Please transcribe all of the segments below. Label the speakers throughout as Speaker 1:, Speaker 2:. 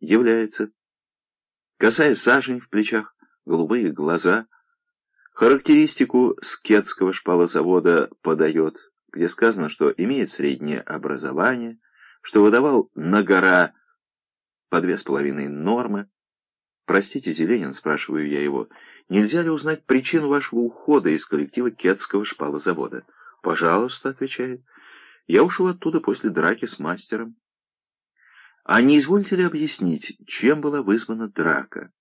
Speaker 1: является. Косая сажень в плечах, голубые глаза. Характеристику скетского шпалозавода подает, где сказано, что имеет среднее образование, что выдавал на гора по две с половиной нормы. «Простите, Зеленин», — спрашиваю я его, — «нельзя ли узнать причину вашего ухода из коллектива Кетского шпалозавода?» «Пожалуйста», — отвечает, — «я ушел оттуда после драки с мастером». «А не извольте ли объяснить, чем была вызвана драка?»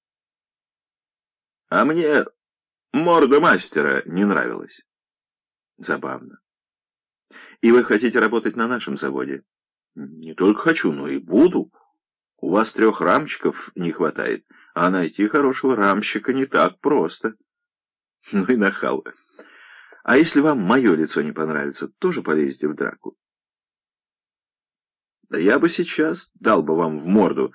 Speaker 1: «А мне морда мастера не нравилась». «Забавно. И вы хотите работать на нашем заводе?» «Не только хочу, но и буду. У вас трех рамщиков не хватает, а найти хорошего рамщика не так просто». «Ну и нахал». А если вам мое лицо не понравится, тоже полезете в драку. Да я бы сейчас дал бы вам в морду,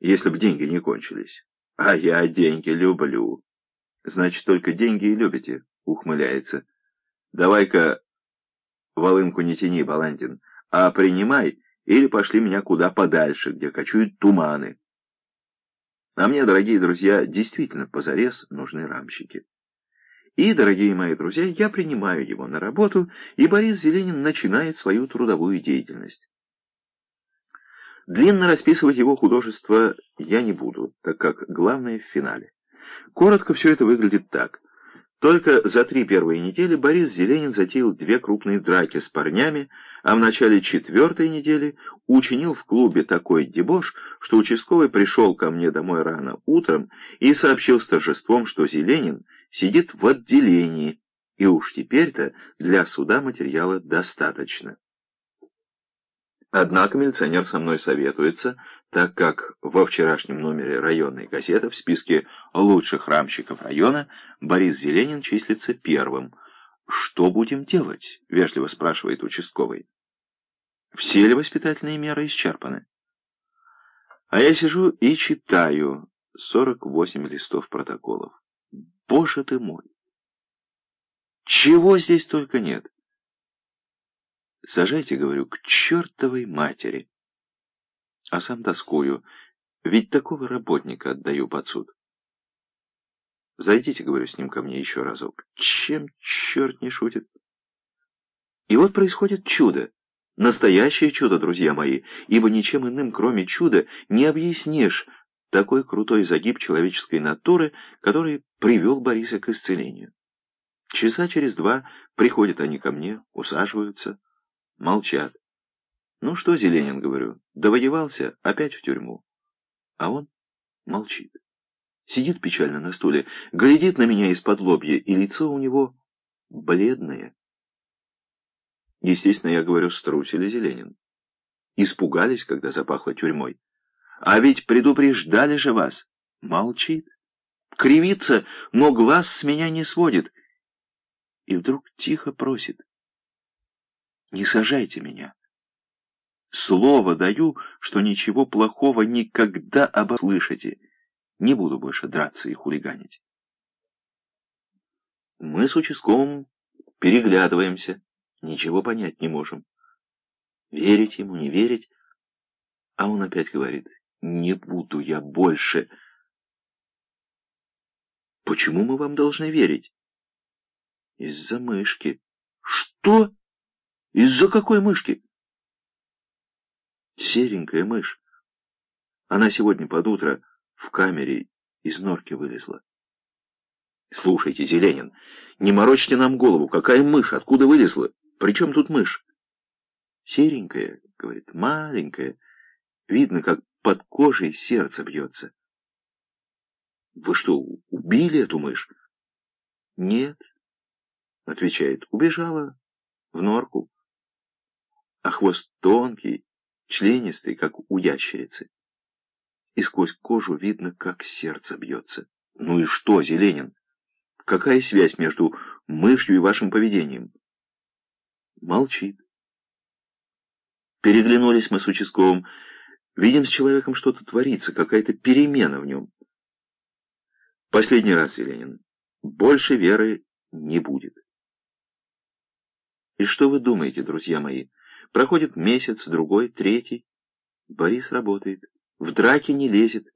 Speaker 1: если бы деньги не кончились. А я деньги люблю. Значит, только деньги и любите, ухмыляется. Давай-ка волынку не тяни, Баландин, а принимай или пошли меня куда подальше, где кочуют туманы. А мне, дорогие друзья, действительно позарез нужны рамщики. И, дорогие мои друзья, я принимаю его на работу, и Борис Зеленин начинает свою трудовую деятельность. Длинно расписывать его художество я не буду, так как главное в финале. Коротко все это выглядит так. Только за три первые недели Борис Зеленин затеял две крупные драки с парнями, а в начале четвертой недели учинил в клубе такой дебош, что участковый пришел ко мне домой рано утром и сообщил с торжеством, что Зеленин сидит в отделении, и уж теперь-то для суда материала достаточно. Однако милиционер со мной советуется, так как во вчерашнем номере районной газеты в списке лучших рамщиков района Борис Зеленин числится первым. «Что будем делать?» — вежливо спрашивает участковый. «Все ли воспитательные меры исчерпаны?» А я сижу и читаю 48 листов протоколов. Боже ты мой! Чего здесь только нет? Сажайте, говорю, к чертовой матери. А сам тоскую, ведь такого работника отдаю под суд. Зайдите, говорю, с ним ко мне еще разок. Чем черт не шутит? И вот происходит чудо. Настоящее чудо, друзья мои, ибо ничем иным, кроме чуда, не объяснишь такой крутой загиб человеческой натуры, который привел Бориса к исцелению. Часа через два приходят они ко мне, усаживаются, молчат. «Ну что, Зеленин, — говорю, — довоевался, опять в тюрьму». А он молчит. Сидит печально на стуле, глядит на меня из-под лобья, и лицо у него бледное. Естественно, я говорю, струсили Зеленин. Испугались, когда запахло тюрьмой. А ведь предупреждали же вас. Молчит. Кривится, но глаз с меня не сводит. И вдруг тихо просит. Не сажайте меня. Слово даю, что ничего плохого никогда обослышите. Не буду больше драться и хулиганить. Мы с участковым переглядываемся, ничего понять не можем. Верить ему, не верить. А он опять говорит, не буду я больше. Почему мы вам должны верить? Из-за мышки. Что? Из-за какой мышки? Серенькая мышь. Она сегодня под утро в камере из норки вылезла. Слушайте, Зеленин, не морочьте нам голову. Какая мышь? Откуда вылезла? Причем тут мышь? Серенькая, говорит, маленькая. Видно, как под кожей сердце бьется. Вы что, убили эту мышь? Нет, отвечает, убежала в норку. А хвост тонкий, членистый, как у ящерицы. И сквозь кожу видно, как сердце бьется. Ну и что, Зеленин? Какая связь между мышью и вашим поведением? Молчит. Переглянулись мы с участковым. Видим, с человеком что-то творится, какая-то перемена в нем. Последний раз, Еленин, больше веры не будет. И что вы думаете, друзья мои? Проходит месяц, другой, третий. Борис работает. в драке не лезет,